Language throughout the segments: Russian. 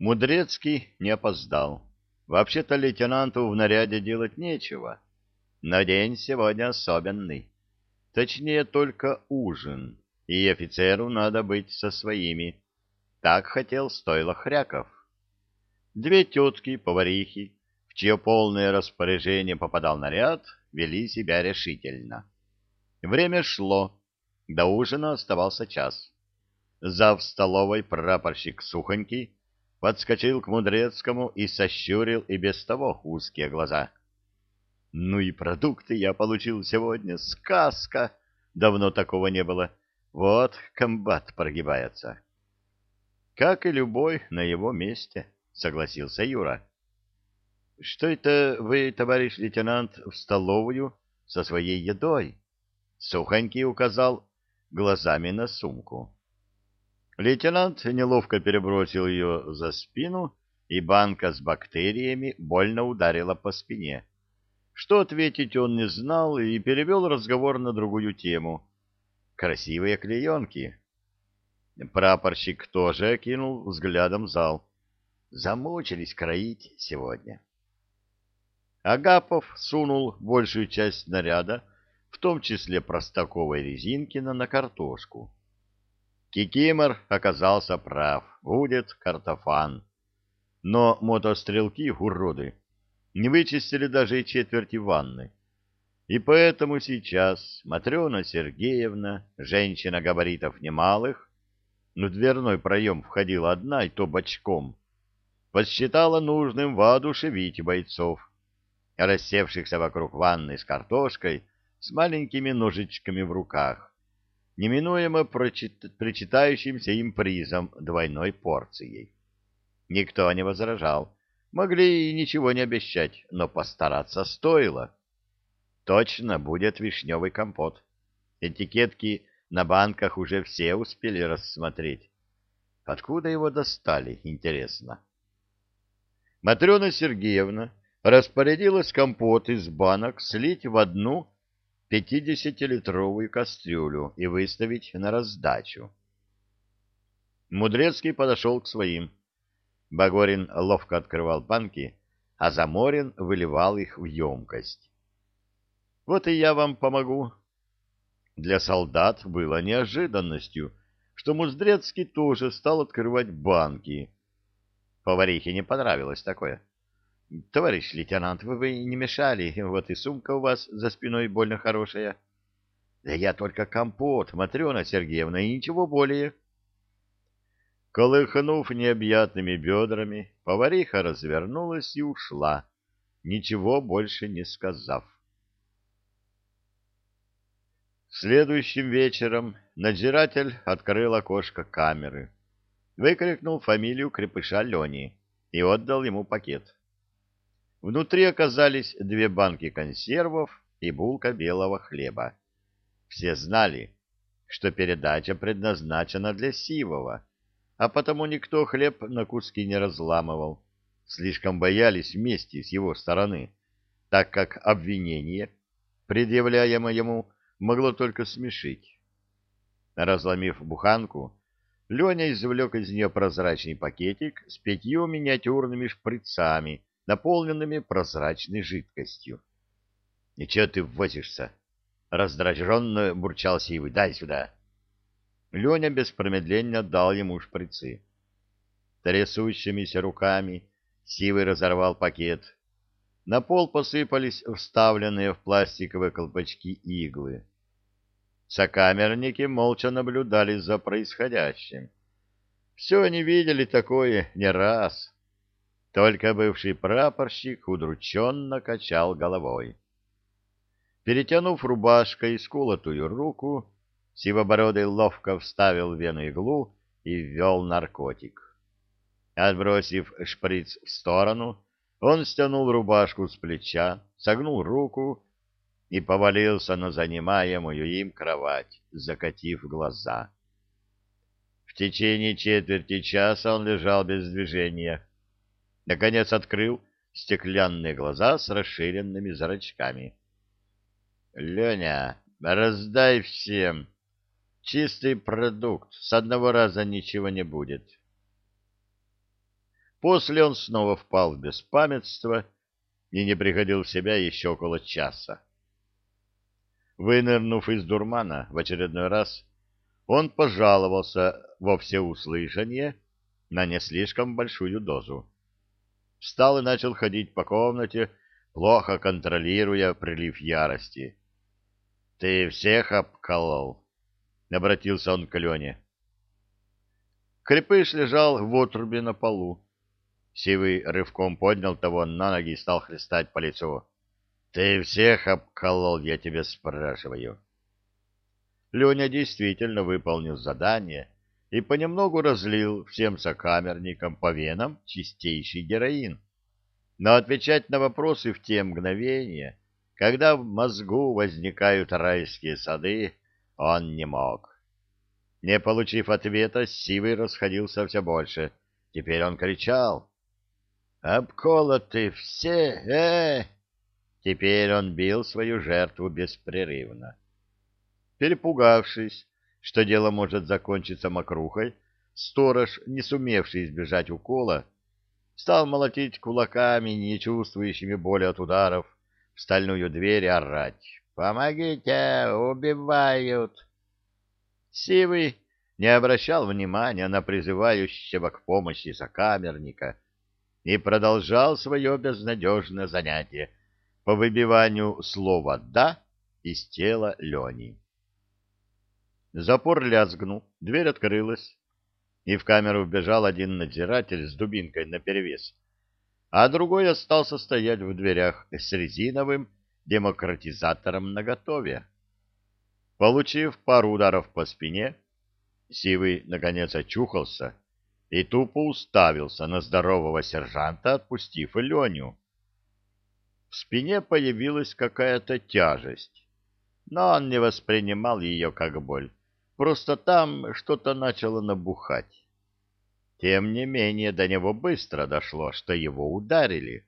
Мудрецкий не опоздал. Вообще-то лейтенанту в наряде делать нечего. Но день сегодня особенный. Точнее, только ужин. И офицеру надо быть со своими. Так хотел стойло Хряков. Две тетки-поварихи, в чье полное распоряжение попадал наряд, вели себя решительно. Время шло. До ужина оставался час. Зав столовой прапорщик Сухонький подскочил к Мудрецкому и сощурил и без того узкие глаза. «Ну и продукты я получил сегодня. Сказка! Давно такого не было. Вот комбат прогибается». «Как и любой на его месте», — согласился Юра. «Что это вы, товарищ лейтенант, в столовую со своей едой?» Сухонький указал глазами на сумку. Лейтенант неловко перебросил ее за спину, и банка с бактериями больно ударила по спине. Что ответить он не знал и перевел разговор на другую тему. Красивые клеенки. Прапорщик тоже окинул взглядом зал. Замучились кроить сегодня. Агапов сунул большую часть наряда, в том числе простаковой резинкина, на картошку. Кикимор оказался прав, будет картофан. Но мотострелки, уроды, не вычистили даже и четверти ванны. И поэтому сейчас Матрена Сергеевна, женщина габаритов немалых, но дверной проем входила одна, и то бочком, посчитала нужным воодушевить бойцов, рассевшихся вокруг ванны с картошкой, с маленькими ножичками в руках неминуемо причитающимся им призом двойной порцией. Никто не возражал. Могли и ничего не обещать, но постараться стоило. Точно будет вишневый компот. Этикетки на банках уже все успели рассмотреть. Откуда его достали, интересно? Матрена Сергеевна распорядилась компот из банок слить в одну пятидесятилитровую кастрюлю и выставить на раздачу. Мудрецкий подошел к своим. Багорин ловко открывал банки, а Заморин выливал их в емкость. «Вот и я вам помогу». Для солдат было неожиданностью, что Мудрецкий тоже стал открывать банки. Поварихе не понравилось такое. — Товарищ лейтенант, вы бы не мешали, вот и сумка у вас за спиной больно хорошая. — Да я только компот, Матрена Сергеевна, и ничего более. Колыхнув необъятными бедрами, повариха развернулась и ушла, ничего больше не сказав. Следующим вечером надзиратель открыл окошко камеры, выкрикнул фамилию крепыша Лени и отдал ему пакет. Внутри оказались две банки консервов и булка белого хлеба. Все знали, что передача предназначена для Сивова, а потому никто хлеб на куски не разламывал. Слишком боялись вместе с его стороны, так как обвинение, предъявляемое ему, могло только смешить. Разломив буханку, Леня извлек из нее прозрачный пакетик с пятью миниатюрными шприцами, наполненными прозрачной жидкостью. — И ты возишься? — раздраженно бурчал Сивый. — Дай сюда. Леня без промедления дал ему шприцы. Трясущимися руками Сивый разорвал пакет. На пол посыпались вставленные в пластиковые колпачки иглы. Сокамерники молча наблюдали за происходящим. Все они видели такое не раз. Только бывший прапорщик удрученно качал головой. Перетянув рубашкой скулотую руку, Сивобородый ловко вставил вену иглу и ввел наркотик. Отбросив шприц в сторону, он стянул рубашку с плеча, согнул руку и повалился на занимаемую им кровать, закатив глаза. В течение четверти часа он лежал без движения, Наконец открыл стеклянные глаза с расширенными зрачками. — Леня, раздай всем. Чистый продукт, с одного раза ничего не будет. После он снова впал в беспамятство и не приходил в себя еще около часа. Вынырнув из дурмана в очередной раз, он пожаловался во всеуслышание на не слишком большую дозу. Встал и начал ходить по комнате, плохо контролируя прилив ярости. — Ты всех обколол? — обратился он к Лене. Крепыш лежал в отрубе на полу. Сивый рывком поднял того на ноги и стал хлестать по лицу. — Ты всех обколол, я тебя спрашиваю. Леня действительно выполнил задание и понемногу разлил всем сокамерникам по венам чистейший героин. Но отвечать на вопросы в те мгновения, когда в мозгу возникают райские сады, он не мог. Не получив ответа, Сивый расходился все больше. Теперь он кричал. «Обколоты все! э Теперь он бил свою жертву беспрерывно. Перепугавшись, что дело может закончиться мокрухой, сторож, не сумевший избежать укола, стал молотить кулаками, не чувствующими боли от ударов, в стальную дверь и орать. «Помогите! Убивают!» Сивый не обращал внимания на призывающего к помощи сокамерника и продолжал свое безнадежное занятие по выбиванию слова «да» из тела Лени. Запор лязгнул, дверь открылась, и в камеру вбежал один надзиратель с дубинкой наперевес, а другой остался стоять в дверях с резиновым демократизатором наготове. Получив пару ударов по спине, Сивый наконец очухался и тупо уставился на здорового сержанта, отпустив Леню. В спине появилась какая-то тяжесть, но он не воспринимал ее как боль Просто там что-то начало набухать. Тем не менее, до него быстро дошло, что его ударили.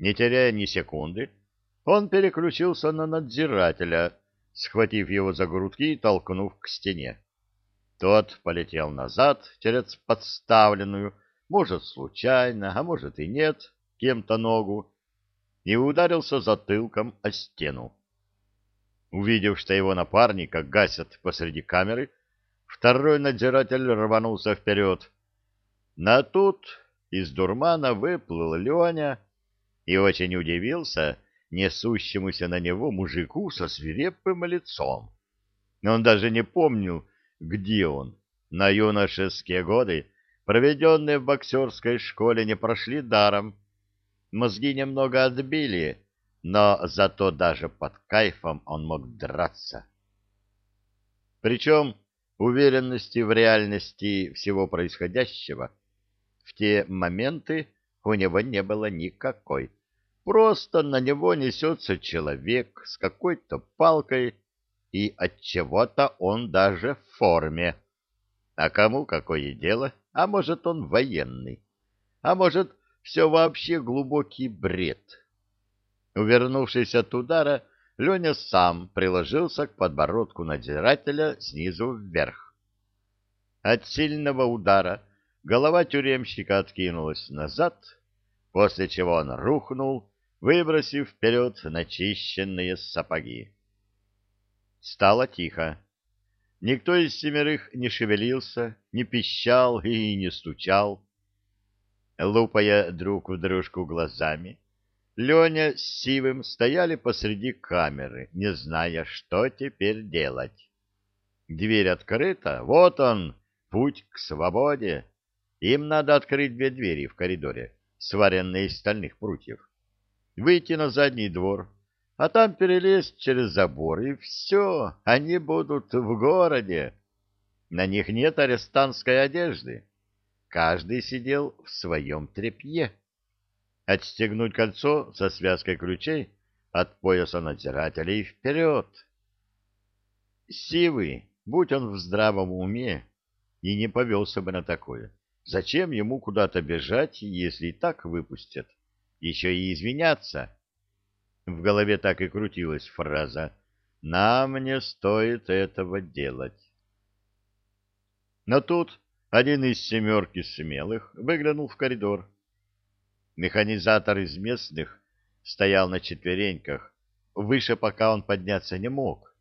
Не теряя ни секунды, он переключился на надзирателя, схватив его за грудки и толкнув к стене. Тот полетел назад через подставленную, может, случайно, а может и нет, кем-то ногу, и ударился затылком о стену. Увидев, что его напарника гасят посреди камеры, второй надзиратель рванулся вперед. На тут из дурмана выплыл Леня и очень удивился несущемуся на него мужику со свирепым лицом. Он даже не помнил, где он. На юношеские годы, проведенные в боксерской школе, не прошли даром. Мозги немного отбили, но зато даже под кайфом он мог драться. Причем уверенности в реальности всего происходящего в те моменты у него не было никакой. Просто на него несется человек с какой-то палкой, и от чего-то он даже в форме. А кому какое дело? А может, он военный? А может, все вообще глубокий бред? Увернувшись от удара, Леня сам приложился к подбородку надзирателя снизу вверх. От сильного удара голова тюремщика откинулась назад, после чего он рухнул, выбросив вперед начищенные сапоги. Стало тихо. Никто из семерых не шевелился, не пищал и не стучал. Лупая друг в дружку глазами, Леня с Сивым стояли посреди камеры, не зная, что теперь делать. Дверь открыта, вот он, путь к свободе. Им надо открыть две двери в коридоре, сваренные из стальных прутьев. Выйти на задний двор, а там перелезть через забор, и все, они будут в городе. На них нет арестантской одежды. Каждый сидел в своем тряпье отстегнуть кольцо со связкой ключей от пояса надзирателя и вперед. Сивый, будь он в здравом уме, и не повелся бы на такое. Зачем ему куда-то бежать, если и так выпустят? Еще и извиняться. В голове так и крутилась фраза «Нам не стоит этого делать». Но тут один из семерки смелых выглянул в коридор. Механизатор из местных стоял на четвереньках, выше пока он подняться не мог,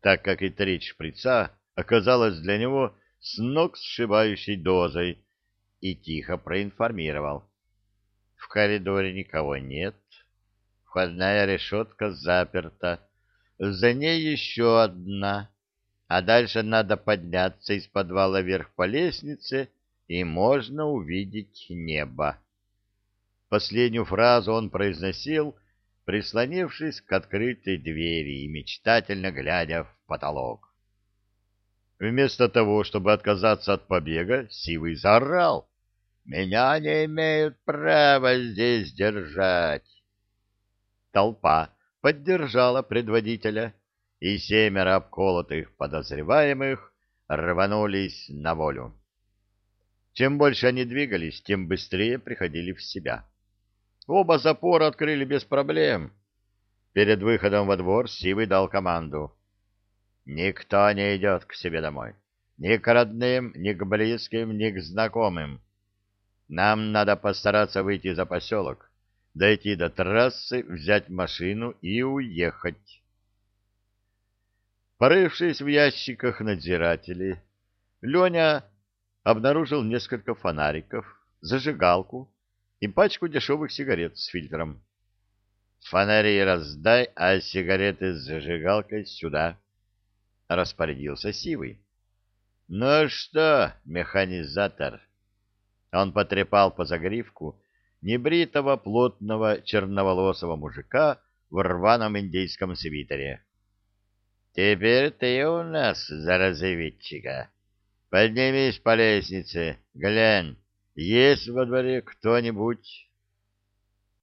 так как и треть шприца оказалась для него с ног сшибающей дозой, и тихо проинформировал. В коридоре никого нет, входная решетка заперта, за ней еще одна, а дальше надо подняться из подвала вверх по лестнице, и можно увидеть небо. Последнюю фразу он произносил, прислонившись к открытой двери и мечтательно глядя в потолок. Вместо того, чтобы отказаться от побега, Сивый заорал. «Меня не имеют права здесь держать!» Толпа поддержала предводителя, и семеро обколотых подозреваемых рванулись на волю. Чем больше они двигались, тем быстрее приходили в себя. Оба запора открыли без проблем. Перед выходом во двор Сивый дал команду. «Никто не идет к себе домой. Ни к родным, ни к близким, ни к знакомым. Нам надо постараться выйти за поселок, дойти до трассы, взять машину и уехать». Порывшись в ящиках надзирателей, Леня обнаружил несколько фонариков, зажигалку, и пачку дешевых сигарет с фильтром. «Фонари раздай, а сигареты с зажигалкой сюда», — распорядился Сивый. «Ну что, механизатор?» Он потрепал по загривку небритого, плотного, черноволосого мужика в рваном индейском свитере. «Теперь ты у нас за. Поднимись по лестнице, глянь, есть во дворе кто-нибудь?